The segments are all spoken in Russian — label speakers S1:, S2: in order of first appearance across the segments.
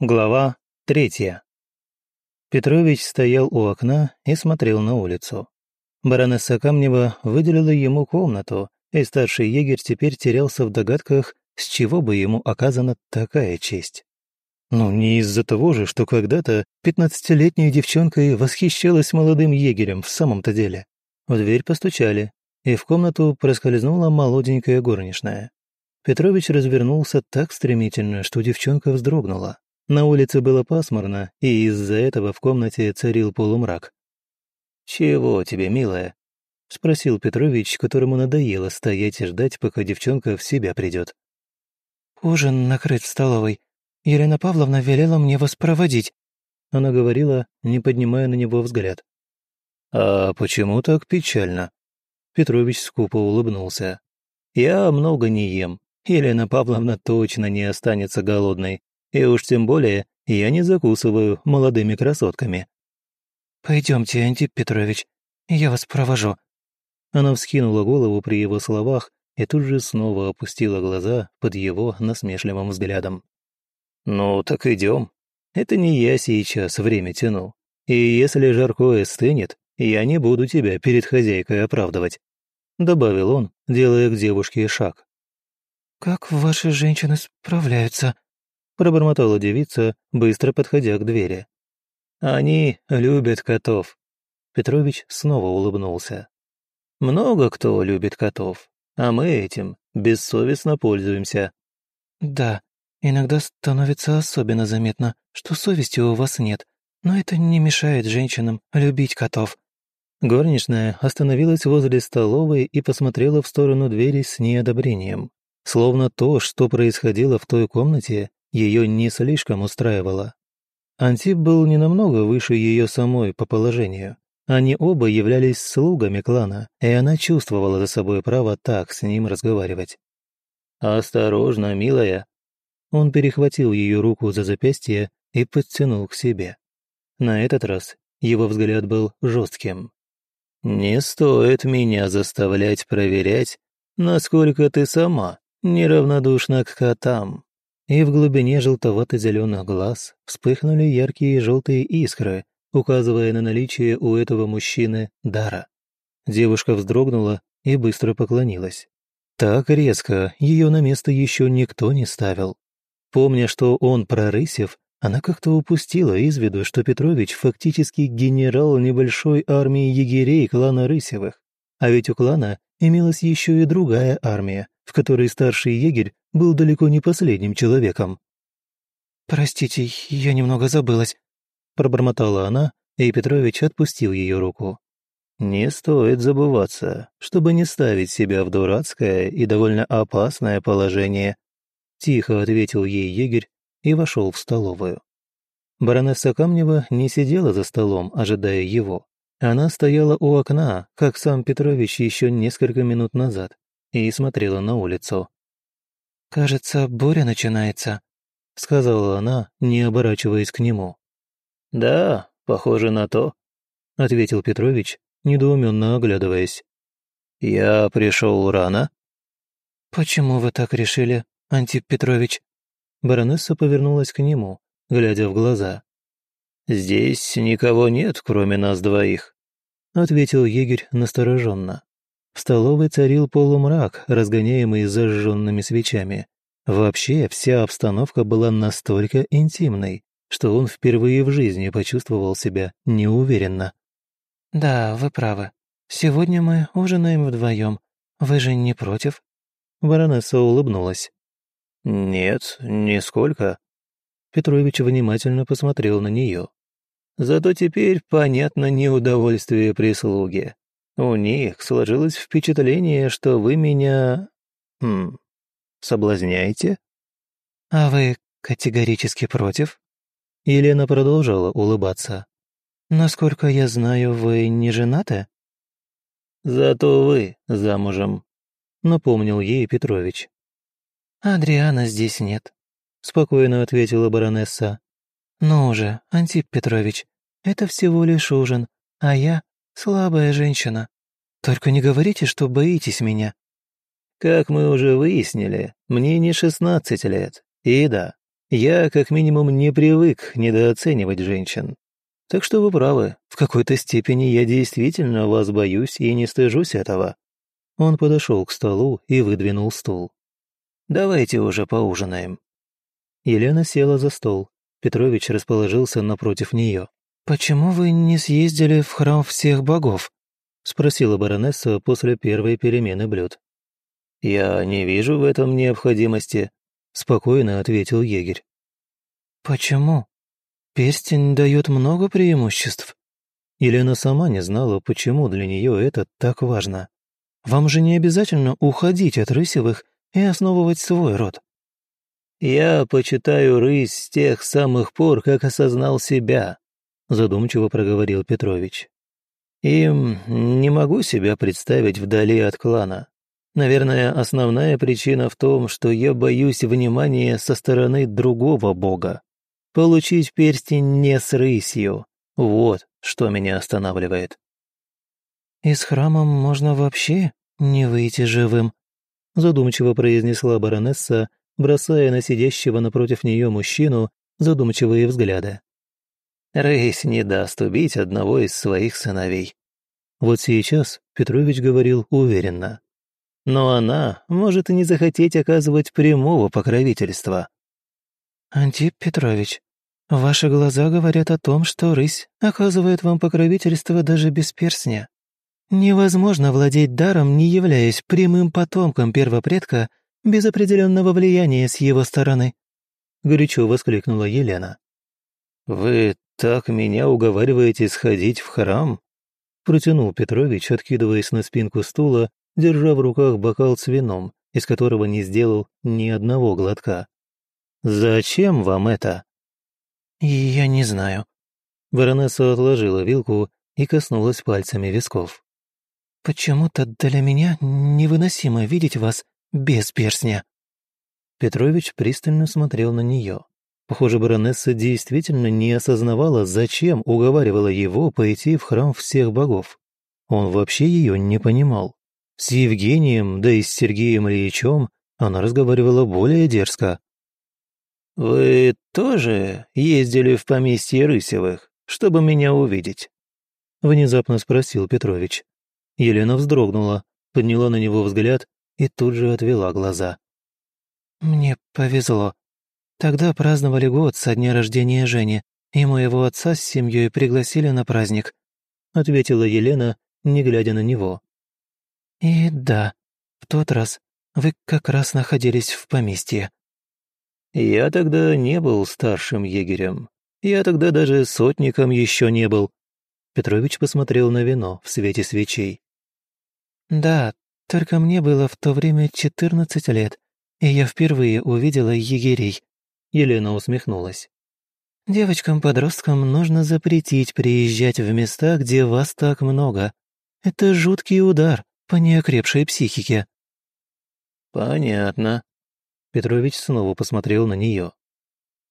S1: Глава третья. Петрович стоял у окна и смотрел на улицу. Баронесса Камнева выделила ему комнату, и старший егерь теперь терялся в догадках, с чего бы ему оказана такая честь. Ну, не из-за того же, что когда-то пятнадцатилетняя девчонка и восхищалась молодым егерем в самом-то деле. В дверь постучали, и в комнату проскользнула молоденькая горничная. Петрович развернулся так стремительно, что девчонка вздрогнула. На улице было пасмурно, и из-за этого в комнате царил полумрак. «Чего тебе, милая?» — спросил Петрович, которому надоело стоять и ждать, пока девчонка в себя придет.
S2: «Ужин накрыт в столовой. Елена Павловна велела мне вас проводить», —
S1: она говорила, не поднимая на него взгляд. «А почему так печально?» Петрович скупо улыбнулся. «Я много не ем. Елена Павловна точно не останется голодной. И уж тем более я не закусываю молодыми красотками.
S2: Пойдемте, Антип Петрович, я вас провожу».
S1: Она вскинула голову при его словах и тут же снова опустила глаза под его насмешливым взглядом. «Ну, так идем. Это не я сейчас время тяну. И если жаркое стынет, я не буду тебя перед хозяйкой оправдывать», добавил он, делая к девушке шаг.
S2: «Как ваши женщины справляются?»
S1: Пробормотала девица, быстро подходя к двери. «Они любят котов». Петрович снова улыбнулся. «Много кто любит котов, а мы этим бессовестно пользуемся».
S2: «Да, иногда становится особенно заметно, что совести у вас нет, но это не мешает женщинам любить котов».
S1: Горничная остановилась возле столовой и посмотрела в сторону двери с неодобрением. Словно то, что происходило в той комнате, ее не слишком устраивало. Антип был не намного выше ее самой по положению. Они оба являлись слугами клана, и она чувствовала за собой право так с ним разговаривать. «Осторожно, милая!» Он перехватил ее руку за запястье и подтянул к себе. На этот раз его взгляд был жестким. «Не стоит меня заставлять проверять, насколько ты сама неравнодушна к котам» и в глубине желтовато-зеленых глаз вспыхнули яркие желтые искры, указывая на наличие у этого мужчины дара. Девушка вздрогнула и быстро поклонилась. Так резко ее на место еще никто не ставил. Помня, что он прорысев, она как-то упустила из виду, что Петрович фактически генерал небольшой армии егерей клана Рысевых. А ведь у клана имелась еще и другая армия, в которой старший егерь был далеко не последним человеком.
S2: «Простите, я немного забылась», — пробормотала она, и Петрович отпустил ее руку.
S1: «Не стоит забываться, чтобы не ставить себя в дурацкое и довольно опасное положение», — тихо ответил ей егерь и вошел в столовую. Баронесса Камнева не сидела за столом, ожидая его. Она стояла у окна, как сам Петрович еще несколько минут назад, и смотрела на улицу.
S2: «Кажется, буря начинается», — сказала она, не оборачиваясь к нему.
S1: «Да, похоже на то», — ответил Петрович, недоуменно оглядываясь. «Я пришел рано?»
S2: «Почему вы так решили, Антип Петрович?»
S1: Баронесса повернулась к нему, глядя в глаза. «Здесь никого нет, кроме нас двоих», — ответил егерь настороженно. В столовой царил полумрак, разгоняемый зажженными свечами. Вообще, вся обстановка была настолько интимной, что он впервые в жизни почувствовал себя неуверенно.
S2: «Да, вы правы. Сегодня мы ужинаем вдвоем. Вы же не против?»
S1: Баронесса улыбнулась. «Нет, нисколько». Петрович внимательно посмотрел на нее. «Зато теперь понятно неудовольствие прислуги. У них сложилось впечатление, что вы меня... Хм, соблазняете?»
S2: «А вы категорически против?»
S1: Елена продолжала улыбаться.
S2: «Насколько я знаю, вы не женаты?»
S1: «Зато вы замужем», — напомнил ей Петрович.
S2: «Адриана здесь нет», — спокойно ответила баронесса. «Ну же, Антип Петрович, это всего лишь ужин, а я Слабая женщина. Только не говорите, что боитесь меня».
S1: «Как мы уже выяснили, мне не шестнадцать лет. И да, Я, как минимум, не привык недооценивать женщин. Так что вы правы, в какой-то степени я действительно вас боюсь и не стыжусь этого». Он подошел к столу и выдвинул стул. «Давайте уже поужинаем». Елена села за стол. Петрович расположился напротив нее.
S2: «Почему вы не съездили в храм всех богов?» — спросила баронесса после первой перемены блюд.
S1: «Я не вижу в этом необходимости», — спокойно ответил егерь.
S2: «Почему? Перстень дает много преимуществ».
S1: Елена сама не знала, почему для нее это так важно. «Вам же не обязательно уходить от Рысевых и основывать свой род». «Я почитаю рысь с тех самых пор, как осознал себя», задумчиво проговорил Петрович. Им не могу себя представить вдали от клана. Наверное, основная причина в том, что я боюсь внимания со стороны другого бога. Получить перстень не с рысью. Вот что меня останавливает.
S2: «Из храма можно вообще не выйти живым», задумчиво произнесла баронесса, бросая на сидящего напротив нее мужчину задумчивые взгляды.
S1: Рейс не даст убить одного из своих сыновей. Вот сейчас Петрович говорил уверенно. Но она может и не захотеть оказывать прямого покровительства.
S2: «Антип Петрович, ваши глаза говорят о том, что рысь оказывает вам покровительство даже без перстня. Невозможно владеть даром, не являясь прямым потомком первопредка без определенного влияния с его стороны», горячо воскликнула Елена.
S1: «Вы так меня уговариваете сходить в храм?» Протянул Петрович, откидываясь на спинку стула, держа в руках бокал с вином, из которого не сделал ни одного глотка. «Зачем вам это?»
S2: «Я не знаю».
S1: Баронесса отложила вилку и коснулась пальцами висков.
S2: «Почему-то для меня невыносимо видеть вас без перстня».
S1: Петрович пристально смотрел на нее. Похоже, баронесса действительно не осознавала, зачем уговаривала его пойти в храм всех богов. Он вообще ее не понимал. С Евгением, да и с Сергеем Ильичем она разговаривала более дерзко. «Вы тоже ездили в поместье Рысевых, чтобы меня увидеть?» Внезапно спросил Петрович. Елена вздрогнула, подняла на него взгляд и тут же отвела глаза.
S2: «Мне повезло», Тогда праздновали год со дня рождения Жени, и моего отца с семьей пригласили на праздник», ответила Елена, не глядя на него. «И да, в тот раз вы как раз находились в поместье».
S1: «Я тогда не был старшим егерем. Я тогда даже сотником еще не был». Петрович посмотрел на вино в свете свечей.
S2: «Да, только мне было в то время четырнадцать лет, и я впервые увидела егерей.
S1: Елена усмехнулась.
S2: «Девочкам-подросткам нужно запретить приезжать в места, где вас так много. Это жуткий удар по неокрепшей психике».
S1: «Понятно». Петрович снова посмотрел на нее.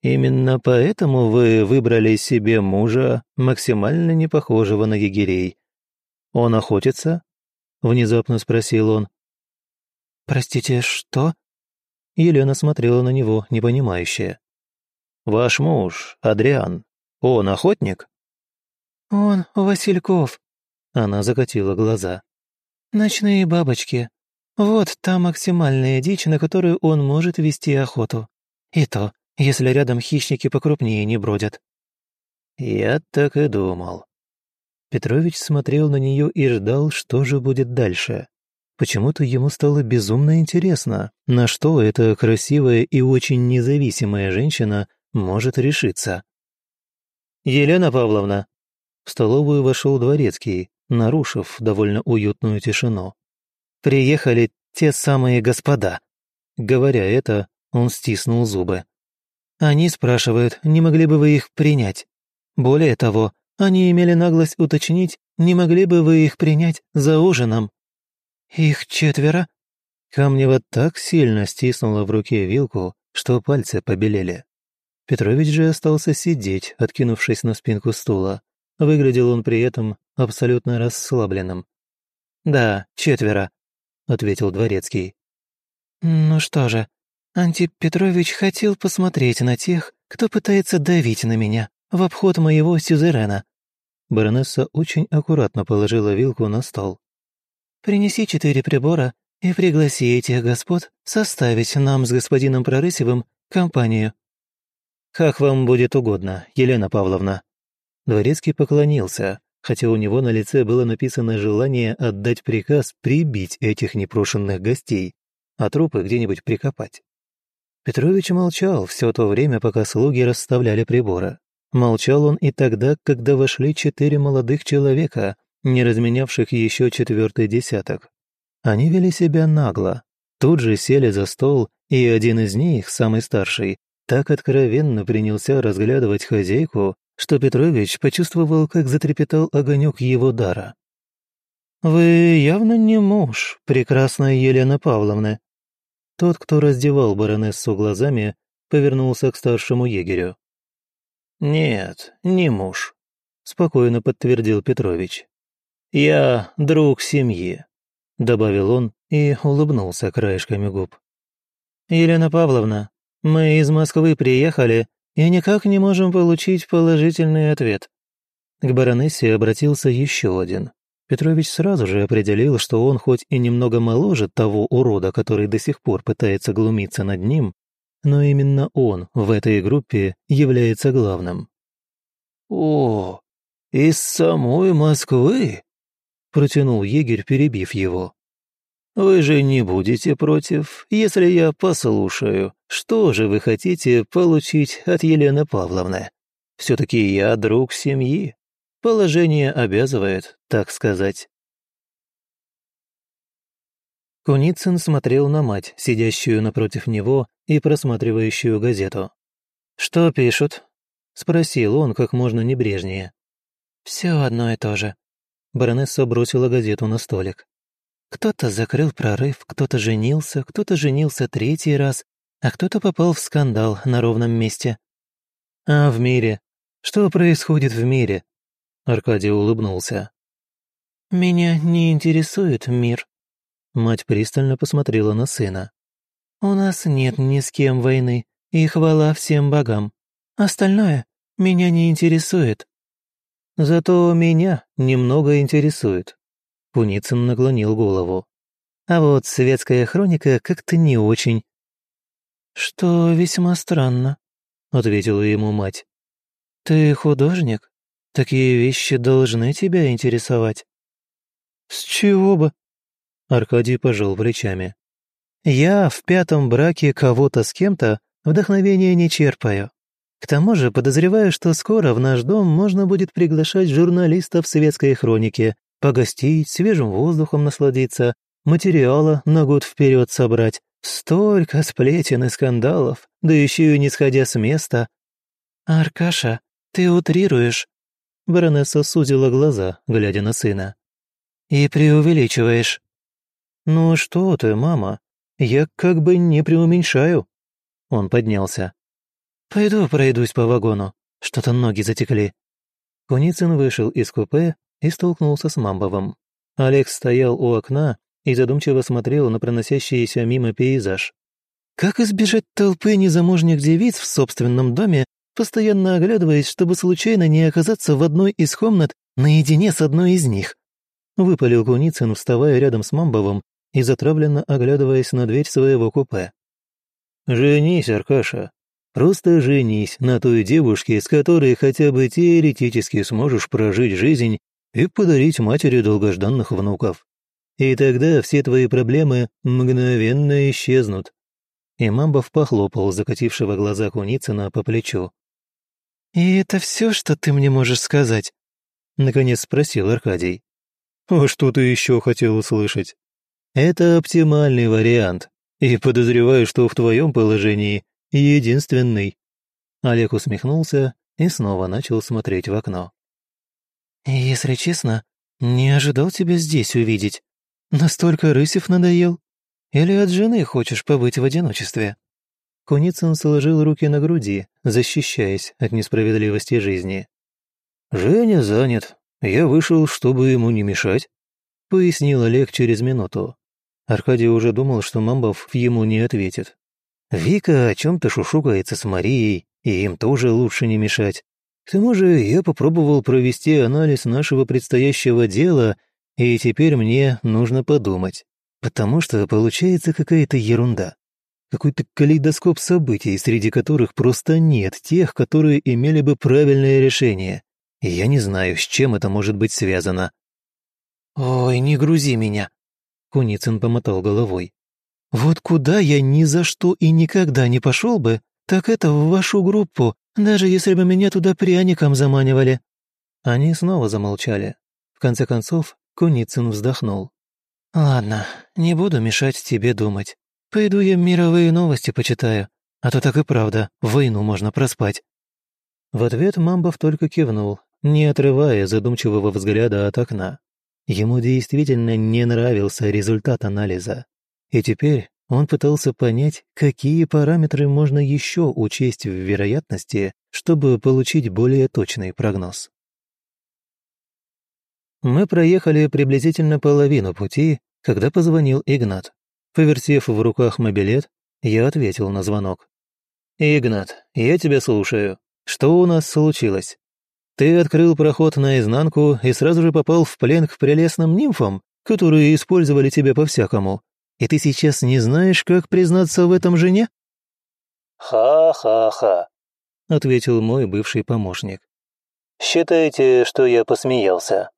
S1: «Именно поэтому вы выбрали себе мужа, максимально не похожего на егерей. Он охотится?» Внезапно спросил он.
S2: «Простите, что?»
S1: Елена смотрела на него, непонимающе. «Ваш муж, Адриан, он охотник?»
S2: «Он Васильков», —
S1: она закатила глаза.
S2: «Ночные бабочки. Вот та максимальная дичь, на которую он может вести охоту. И то, если рядом хищники покрупнее не бродят».
S1: «Я так и думал». Петрович смотрел на нее и ждал, что же будет дальше. Почему-то ему стало безумно интересно, на что эта красивая и очень независимая женщина может решиться. «Елена Павловна!» В столовую вошел дворецкий, нарушив довольно уютную тишину. «Приехали те самые господа». Говоря это, он стиснул зубы. «Они спрашивают, не могли бы вы их принять. Более того, они имели наглость уточнить, не могли бы вы их принять за ужином. «Их четверо?» Камнева так сильно стиснула в руке вилку, что пальцы побелели. Петрович же остался сидеть, откинувшись на спинку стула. Выглядел он при этом абсолютно расслабленным. «Да, четверо», — ответил Дворецкий.
S2: «Ну что же, Антип Петрович хотел посмотреть на тех, кто пытается давить на меня в обход моего сюзерена».
S1: Баронесса очень аккуратно положила вилку на стол.
S2: «Принеси четыре прибора и пригласи этих господ составить нам с господином Прорысевым компанию».
S1: «Как вам будет угодно, Елена Павловна». Дворецкий поклонился, хотя у него на лице было написано желание отдать приказ прибить этих непрошенных гостей, а трупы где-нибудь прикопать. Петрович молчал все то время, пока слуги расставляли приборы. Молчал он и тогда, когда вошли четыре молодых человека, не разменявших еще четвертый десяток. Они вели себя нагло. Тут же сели за стол, и один из них, самый старший, так откровенно принялся разглядывать хозяйку, что Петрович почувствовал, как затрепетал огонек его дара. «Вы явно не муж, прекрасная Елена Павловна», тот, кто раздевал баронессу глазами, повернулся к старшему егерю. «Нет, не муж», — спокойно подтвердил Петрович. «Я друг семьи», — добавил он и улыбнулся краешками губ. «Елена Павловна, мы из Москвы приехали и никак не можем получить положительный ответ». К баронессе обратился еще один. Петрович сразу же определил, что он хоть и немного моложе того урода, который до сих пор пытается глумиться над ним, но именно он в этой группе является главным. «О, из самой Москвы?» – протянул егерь, перебив его. «Вы же не будете против, если я послушаю, что же вы хотите получить от Елены Павловны? Все-таки я друг семьи, Положение обязывает, так сказать. Куницын смотрел на мать, сидящую напротив него и просматривающую газету. «Что пишут?» — спросил он как можно небрежнее.
S2: «Все одно и то же».
S1: Баронесса бросила газету на столик.
S2: Кто-то закрыл прорыв, кто-то женился, кто-то женился третий раз, а кто-то попал в скандал на ровном месте.
S1: А в мире? Что происходит в мире? Аркадий улыбнулся.
S2: «Меня не интересует мир».
S1: Мать пристально посмотрела на сына.
S2: «У нас нет ни с кем войны, и хвала всем богам. Остальное меня не интересует».
S1: «Зато меня немного интересует». Куницын наклонил голову. «А вот светская хроника как-то не очень».
S2: «Что весьма странно», — ответила ему мать. «Ты художник?» Такие вещи должны тебя интересовать».
S1: «С чего бы?» Аркадий пожал плечами. «Я в пятом браке кого-то с кем-то вдохновения не черпаю. К тому же подозреваю, что скоро в наш дом можно будет приглашать журналистов светской хроники, погостить, свежим воздухом насладиться, материала на год вперед собрать. Столько сплетен и скандалов, да еще и не сходя с места».
S2: «Аркаша, ты утрируешь»,
S1: Баронесса сузила глаза, глядя на сына.
S2: «И преувеличиваешь».
S1: «Ну что ты, мама, я как бы не преуменьшаю». Он поднялся.
S2: «Пойду пройдусь по вагону, что-то ноги затекли».
S1: Куницын вышел из купе и столкнулся с Мамбовым. Олег стоял у окна и задумчиво смотрел на проносящийся мимо пейзаж.
S2: Как избежать толпы незамужних девиц в собственном доме постоянно оглядываясь, чтобы случайно не оказаться в одной из комнат наедине с одной из них.
S1: Выпалил Куницын, вставая рядом с Мамбовым и затравленно оглядываясь на дверь своего купе. «Женись, Аркаша. Просто женись на той девушке, с которой хотя бы теоретически сможешь прожить жизнь и подарить матери долгожданных внуков. И тогда все твои проблемы мгновенно исчезнут». И Мамбов похлопал закатившего глаза Куницына по плечу.
S2: «И это все, что ты мне можешь сказать?»
S1: Наконец спросил Аркадий. «А что ты еще хотел услышать?» «Это оптимальный вариант, и подозреваю, что в твоем положении единственный». Олег усмехнулся и снова начал смотреть в окно.
S2: «Если честно, не ожидал тебя здесь увидеть. Настолько Рысев надоел? Или от жены хочешь побыть в одиночестве?»
S1: Куницын сложил руки на груди, защищаясь от несправедливости жизни. «Женя занят. Я вышел, чтобы ему не мешать», — пояснил Олег через минуту. Аркадий уже думал, что Мамбов ему не ответит. Вика о чем-то шушукается с Марией, и им тоже лучше не мешать. К тому же я попробовал провести анализ нашего предстоящего дела, и теперь мне нужно подумать, потому что получается какая-то ерунда. Какой-то калейдоскоп событий, среди которых просто нет тех, которые имели бы правильное решение. И я не знаю, с чем это может быть связано.
S2: «Ой, не грузи меня», — Куницын помотал головой. «Вот куда я ни за что и никогда не пошел бы, так это в вашу группу, даже если бы меня туда пряником заманивали».
S1: Они снова замолчали. В конце концов, Куницын вздохнул.
S2: «Ладно, не буду мешать тебе думать. Пойду я мировые новости почитаю, а то так и правда, войну можно проспать».
S1: В ответ Мамбов только кивнул, не отрывая задумчивого взгляда от окна. Ему действительно не нравился результат анализа. И теперь он пытался понять, какие параметры можно еще учесть в вероятности, чтобы получить более точный прогноз. Мы проехали приблизительно половину пути, когда позвонил Игнат. Повертев в руках мобилет, я ответил на звонок. «Игнат, я тебя слушаю. Что у нас случилось?» Ты открыл проход наизнанку и сразу же попал в плен к прелестным нимфам, которые использовали тебя по-всякому. И ты сейчас не знаешь, как признаться в этом жене?»
S3: «Ха-ха-ха», — ответил мой бывший помощник. «Считайте, что я посмеялся».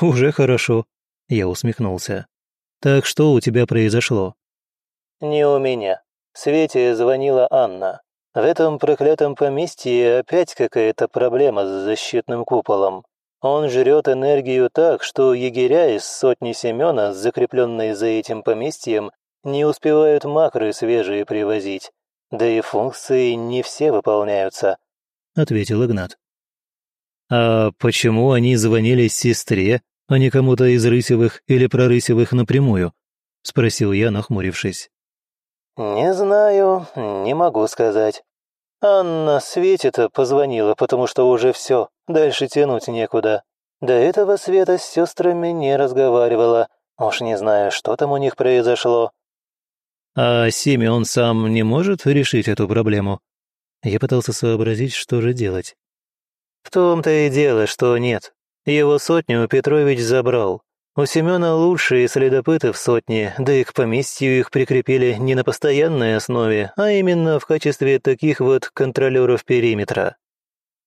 S1: «Уже хорошо», — я усмехнулся. «Так что у тебя произошло?»
S3: «Не у меня. Свете звонила Анна. В этом проклятом поместье опять какая-то проблема с защитным куполом. Он жрет энергию так, что егеря из сотни Семена, закрепленные за этим поместьем, не успевают макры свежие привозить. Да и функции не все выполняются», —
S1: ответил Игнат. «А почему они звонили сестре, а не кому-то из Рысевых или Прорысевых напрямую?» — спросил я, нахмурившись.
S3: «Не знаю, не могу сказать. Анна Свете-то позвонила, потому что уже все, дальше тянуть некуда. До этого Света с сестрами не разговаривала. Уж не знаю, что там у них произошло».
S1: «А Симеон сам не может решить эту проблему?» Я пытался сообразить, что же делать.
S3: «В том-то и дело, что нет. Его сотню Петрович забрал. У Семена лучшие следопыты в сотне, да и к поместью их прикрепили не на постоянной основе, а именно в качестве таких вот контролеров периметра».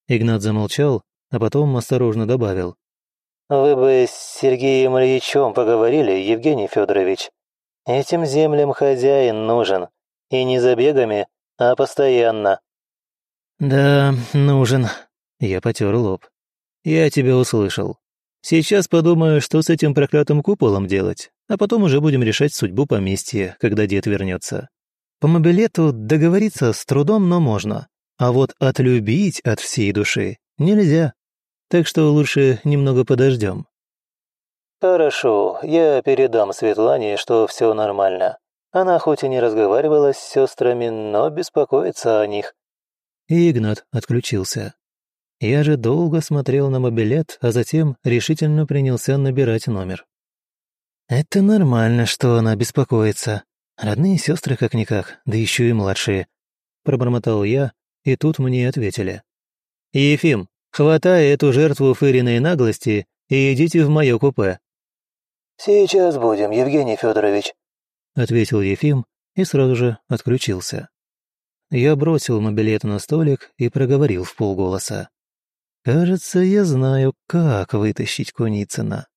S1: Игнат замолчал, а потом осторожно добавил.
S3: «Вы бы с Сергеем Ильичем поговорили, Евгений Федорович. Этим землям хозяин нужен. И не забегами, а постоянно».
S1: «Да, нужен», — я потер лоб. «Я тебя услышал. Сейчас подумаю, что с этим проклятым куполом делать, а потом уже будем решать судьбу поместья, когда дед вернется. По мобилету договориться с трудом, но можно. А вот отлюбить от всей души нельзя. Так что лучше немного подождем.
S3: «Хорошо, я передам Светлане, что все нормально. Она хоть и не разговаривала с сестрами, но беспокоится о них».
S1: И Игнат отключился. Я же долго смотрел на мобилет, а затем решительно принялся набирать номер. «Это нормально, что она беспокоится. Родные сестры как-никак, да еще и младшие», — пробормотал я, и тут мне ответили. «Ефим, хватай эту жертву фыриной наглости и идите в мое купе».
S3: «Сейчас будем, Евгений Федорович», —
S1: ответил Ефим и сразу же отключился. Я бросил мобилет на столик и проговорил в полголоса. Кажется, я знаю, как вытащить Куницына.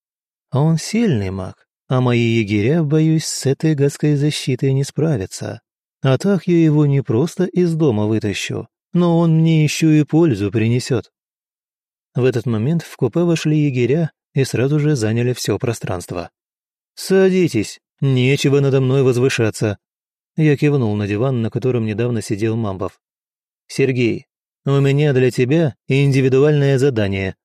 S1: Он сильный маг, а мои егеря, боюсь, с этой гадской защитой не справятся. А так я его не просто из дома вытащу, но он мне еще и пользу принесет. В этот момент в купе вошли егеря и сразу же заняли все пространство. «Садитесь, нечего надо мной возвышаться». Я кивнул на диван, на котором недавно сидел Мамбов. «Сергей, у меня для тебя индивидуальное задание».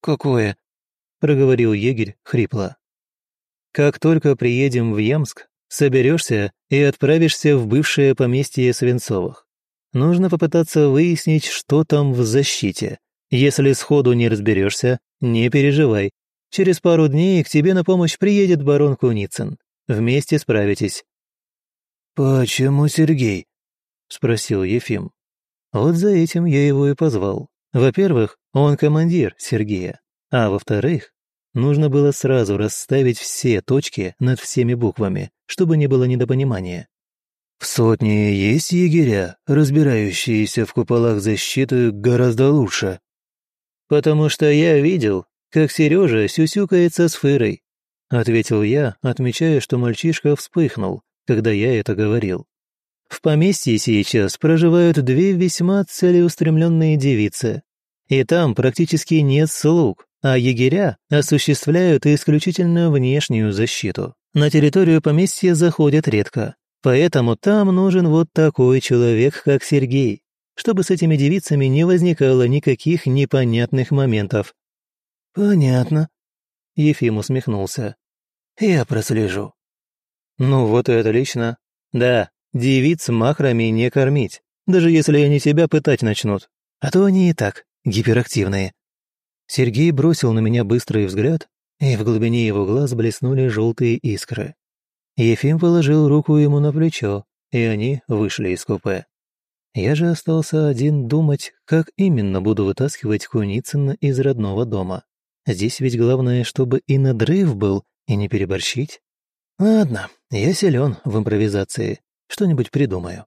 S2: «Какое?»
S1: – проговорил егерь хрипло. «Как только приедем в Ямск, соберешься и отправишься в бывшее поместье Свинцовых. Нужно попытаться выяснить, что там в защите. Если сходу не разберешься, не переживай. Через пару дней к тебе на помощь приедет барон Куницын. Вместе справитесь».
S2: «Почему Сергей?»
S1: – спросил Ефим. Вот за этим я его и позвал. Во-первых, он командир Сергея, а во-вторых, нужно было сразу расставить все точки над всеми буквами, чтобы не было недопонимания. В сотне есть егеря, разбирающиеся в куполах защиты гораздо лучше.
S3: Потому что я видел, как Сережа сюсюкается с Фырой, ответил я, отмечая, что мальчишка вспыхнул, когда я это говорил. В поместье сейчас проживают две весьма целеустремленные девицы. И там практически нет слуг, а егеря осуществляют исключительно внешнюю защиту. На территорию поместья заходят редко, поэтому там нужен вот такой человек, как Сергей, чтобы с этими девицами не возникало никаких непонятных моментов.
S1: «Понятно», —
S3: Ефим усмехнулся.
S1: «Я прослежу».
S3: «Ну вот и отлично. Да, девиц махрами не кормить, даже если они тебя пытать начнут. А то они и так гиперактивные».
S1: Сергей бросил на меня быстрый взгляд, и в глубине его глаз блеснули желтые искры. Ефим положил руку ему на плечо, и они вышли из купе. Я же остался один думать, как именно буду вытаскивать Куницына из родного дома. Здесь ведь главное, чтобы и надрыв был, и не переборщить. Ладно, я силен в импровизации, что-нибудь придумаю.